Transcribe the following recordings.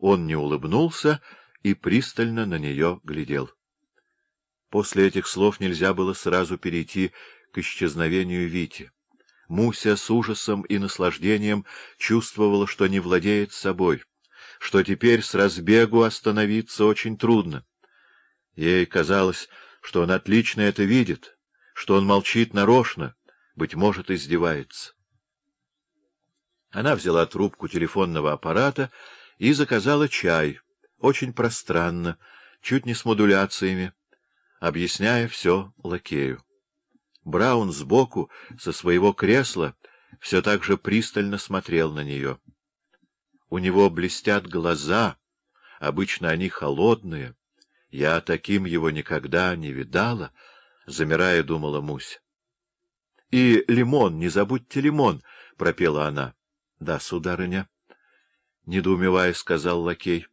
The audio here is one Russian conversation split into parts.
Он не улыбнулся и пристально на нее глядел. После этих слов нельзя было сразу перейти к исчезновению Вити. Муся с ужасом и наслаждением чувствовала, что не владеет собой, что теперь с разбегу остановиться очень трудно. Ей казалось, что он отлично это видит, что он молчит нарочно, быть может, издевается. Она взяла трубку телефонного аппарата и заказала чай, очень пространно, чуть не с модуляциями, объясняя все лакею. Браун сбоку, со своего кресла, все так же пристально смотрел на нее. У него блестят глаза, обычно они холодные. Я таким его никогда не видала, — замирая, думала Мусь. — И лимон, не забудьте лимон, — пропела она. — Да, сударыня, — недоумевая, сказал лакей.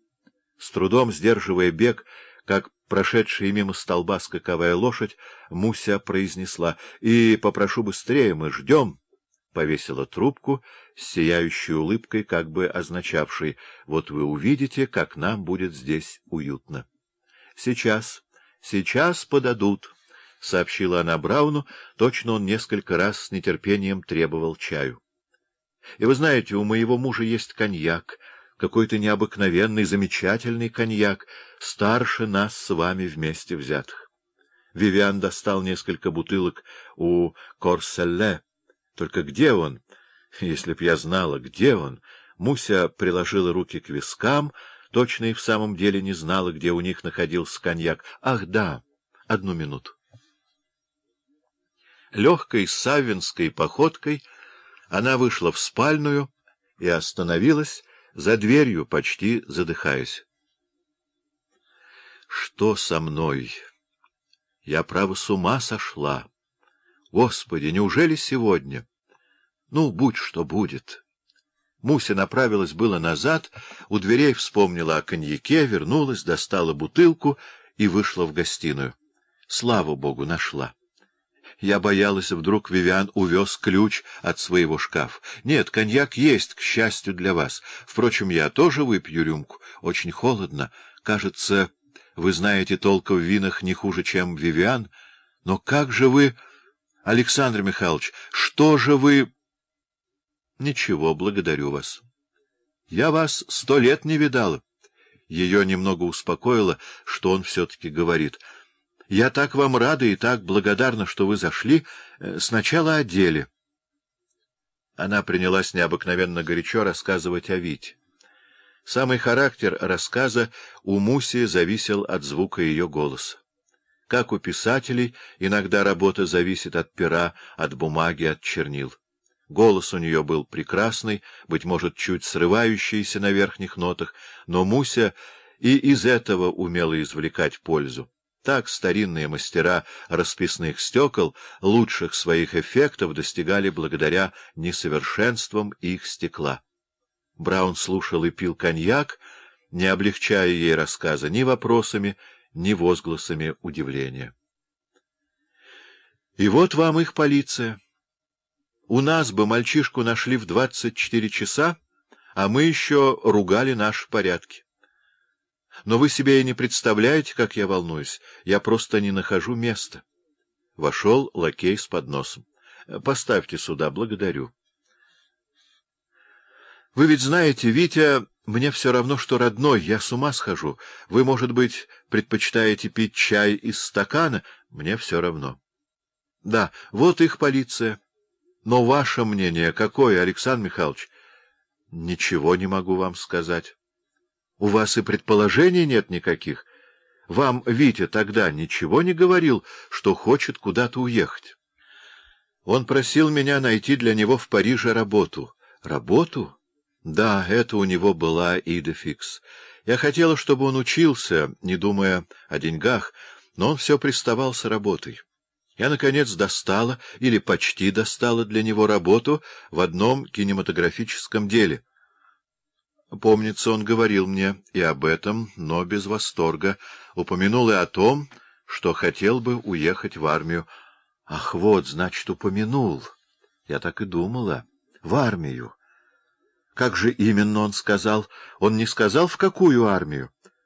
С трудом сдерживая бег, как прошедшая мимо столба скаковая лошадь, Муся произнесла, — И попрошу быстрее, мы ждем. Повесила трубку с сияющей улыбкой, как бы означавшей, — Вот вы увидите, как нам будет здесь уютно. — Сейчас, сейчас подадут, — сообщила она Брауну, точно он несколько раз с нетерпением требовал чаю. — И вы знаете, у моего мужа есть коньяк, какой-то необыкновенный, замечательный коньяк, старше нас с вами вместе взятых. Вивиан достал несколько бутылок у Корселле. Только где он? Если б я знала, где он? Муся приложила руки к вискам, точно и в самом деле не знала, где у них находился коньяк. Ах, да, одну минуту. Легкой савинской походкой она вышла в спальную и остановилась, за дверью, почти задыхаясь. Что со мной? Я, право, с ума сошла. Господи, неужели сегодня? Ну, будь что будет. Муся направилась было назад, у дверей вспомнила о коньяке, вернулась, достала бутылку и вышла в гостиную. Слава богу, нашла. Я боялась, вдруг Вивиан увез ключ от своего шкафа. Нет, коньяк есть, к счастью для вас. Впрочем, я тоже выпью рюмку. Очень холодно. Кажется, вы знаете толка в винах не хуже, чем Вивиан. Но как же вы... Александр Михайлович, что же вы... Ничего, благодарю вас. Я вас сто лет не видала. Ее немного успокоило, что он все-таки говорит — я так вам рада и так благодарна, что вы зашли. Э, сначала о деле. Она принялась необыкновенно горячо рассказывать о Вите. Самый характер рассказа у Муси зависел от звука ее голоса. Как у писателей, иногда работа зависит от пера, от бумаги, от чернил. Голос у нее был прекрасный, быть может, чуть срывающийся на верхних нотах, но Муся и из этого умела извлекать пользу. Так старинные мастера расписных стекол лучших своих эффектов достигали благодаря несовершенствам их стекла. Браун слушал и пил коньяк, не облегчая ей рассказа ни вопросами, ни возгласами удивления. И вот вам их полиция. У нас бы мальчишку нашли в двадцать четыре часа, а мы еще ругали наши порядки. Но вы себе и не представляете, как я волнуюсь. Я просто не нахожу места. Вошел лакей с подносом. Поставьте сюда, благодарю. Вы ведь знаете, Витя, мне все равно, что родной, я с ума схожу. Вы, может быть, предпочитаете пить чай из стакана? Мне все равно. Да, вот их полиция. Но ваше мнение какое, Александр Михайлович? Ничего не могу вам сказать. У вас и предположений нет никаких. Вам Витя тогда ничего не говорил, что хочет куда-то уехать. Он просил меня найти для него в Париже работу. Работу? Да, это у него была идефикс. Я хотела, чтобы он учился, не думая о деньгах, но он все приставал с работой. Я, наконец, достала, или почти достала для него работу в одном кинематографическом деле — Помнится, он говорил мне и об этом, но без восторга. Упомянул и о том, что хотел бы уехать в армию. Ах, вот, значит, упомянул. Я так и думала. В армию. Как же именно он сказал? Он не сказал, в какую армию?